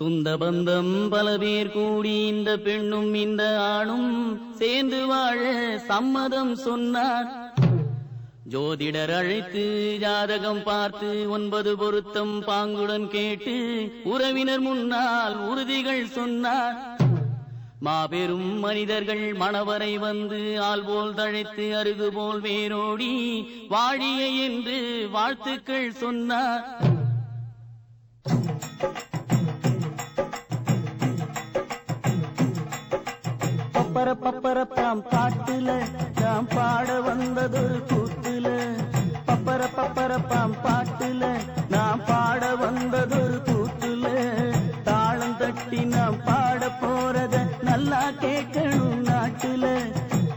சொந்த பந்தம் பல பேர் கூடி இந்த பெண்ணும் இந்த ஆணும் சேர்ந்து வாழ சம்மதம் சொன்னார். ஜோதிடர் அழைத்து ஜாதகம் பார்த்து ஒன்பது பொருத்தம் பாங்குடன் கேட்டு உறவினர் முன்னால் உறுதிகள் சொன்னார். மாபெரும் மனிதர்கள் மணவரை வந்து ஆள் போல் தழைத்து அருகு போல் வேரோடி வாழிய என்று வாழ்த்துக்கள் சொன்னார். பப்பர பப்பர பாம் பாட்டுல நாம் பாட வந்ததொரு கூத்துல. பப்பர பப்பர பாம் பாட்டுல நாம் பாட வந்ததொரு கூத்துல. தாளம் தட்டி நாம் பாட போறத நல்லா கேட்கணும் நாட்டுல.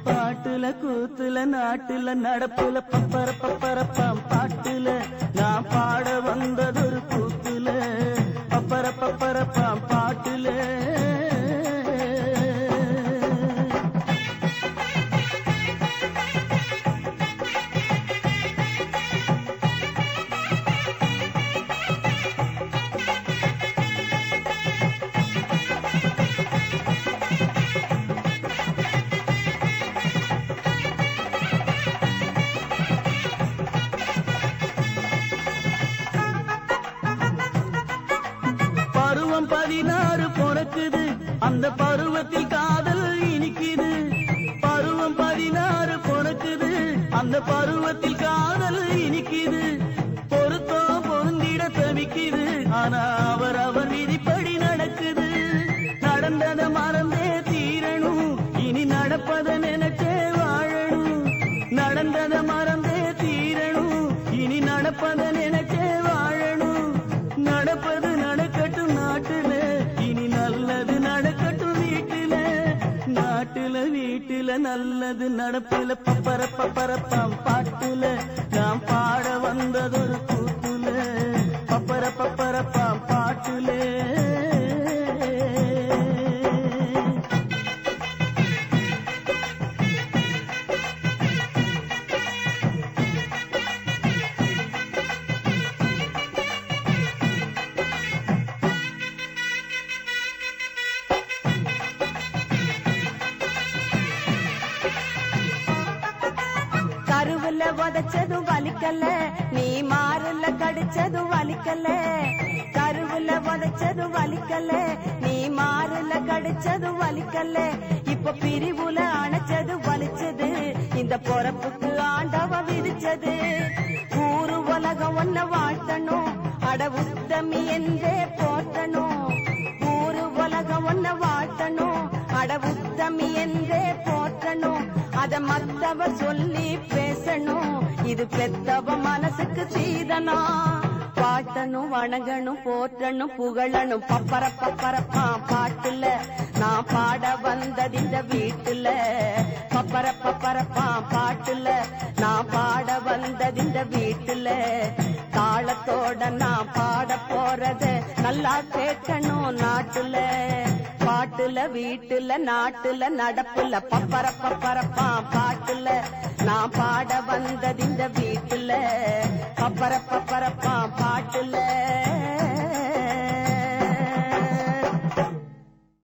பாட்டுல கூத்துல நாட்டுல நடப்புல பப்பர பப்பர பாம் பாட்டுல நாம் பாட வந்தது அந்த பருவத்தில் காதல் இனிக்குது. பருவம் பதினாறு பொணக்குது. அந்த பருவத்தில் காதல் இனிக்குது. பொருத்தம் பொருந்திட தவிக்குது. ஆனா அவர் அவர் விதிப்படி நடக்குது. நடந்தத மறந்தே தீரணும். இனி நடப்பத நினைச்சேவா வீட்டுல நல்லது நடப்புல பப்பர பப்பர பாட்டுல உதைச்சதும் வலிக்கல. நீ மாறுல கடிச்சதும் வலிக்கல. கருவுல உதைச்சதும் வலிக்கல. நீ மாறுல கடிச்சதும் வலிக்கல. இப்ப பிரிவுல அணைச்சது வலிச்சது. இந்த பொறப்புக்கு ஆண்டவ விரிச்சது ஊரு உலகம் ஒன்ன வாழ்த்தணும். அட உத்தமி என்றே போற்றணும். ஊரு உலகம் ஒன்ன வாழ்த்தணும். அட உத்தமி என்றே போ அத மத்தவ சொல்லி பேசணும். இது பெத்தவ மனசுக்கு சீதனா. பாட்டணும் வணங்கணும் போற்றணும் புகழணும். பப்பர பப்பரப்பா பாட்டுல நான் பாட வந்தது இந்த வீட்டுல. பப்பர பப்பரப்பா பாட்டுல நான் பாட வந்தது இந்த வீட்டுல. தாளத்தோட நான் பாட போறத நல்லா கேட்கணும் நாட்டுல. பாட்டுல வீட்டுல நாட்டுல நடப்புல பப்பர பப்பர பாட்டுல. நான் பாட வந்தது இந்த வீட்டுல. பப்பர பப்பர